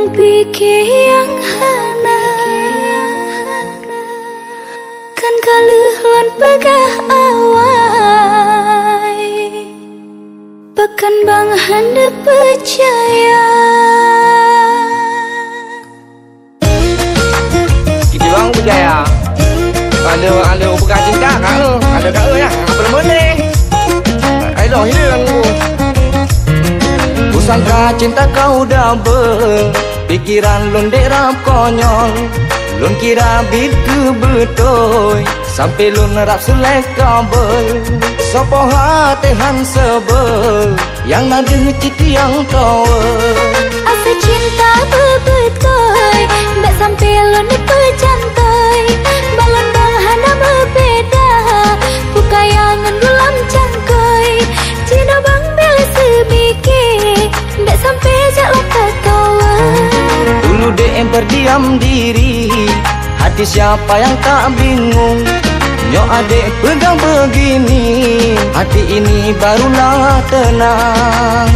Memang pikir yang hana. Kan kaluhun pegah awai. Bahkan bang handa percaya. Kita bang percaya Ada ada bukan cinta kat lu Ada kat lu ya. Apa nama ni? Ayo hilang. Lu Kusangka cinta kau double Pikiran lun derap konyol Lun kira ke betul. Sampai lun rap selek kabel Sopo hatihan sebel. Yang nadi citi yang towel Asa cinta bebet koi berdiam diri Hati siapa yang tak bingung? Nyok adik pegang begini. Hati ini barulah tenang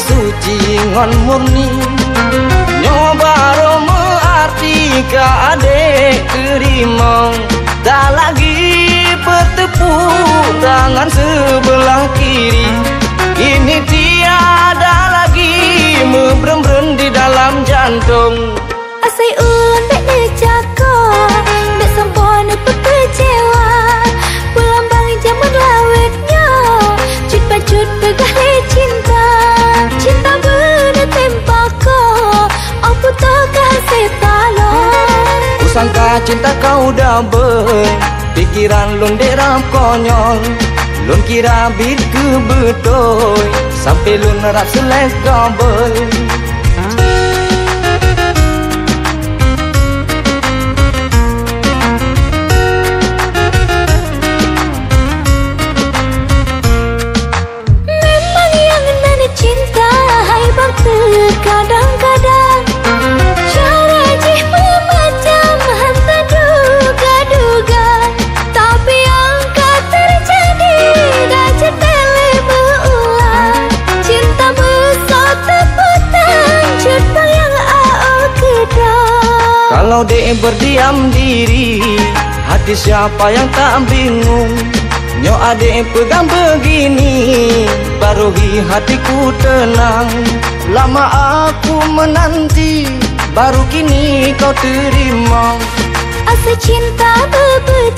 suci ngon murni. Nyoba roma arti ke adik terima Tak lagi bertepuk tangan sebelah kiri. Ini tiada lagi membrem-brem di dalam jantung Kusangka cinta kau double Pikiran lun derap konyol Lun kira bit ke betul. Sampai lun rap selek kabel Kalau dia berdiam diri Hati siapa yang tak bingung? Nyo adik pegang begini Baruhi hatiku tenang. Lama aku menanti Baru kini kau terima. Asa cinta bebet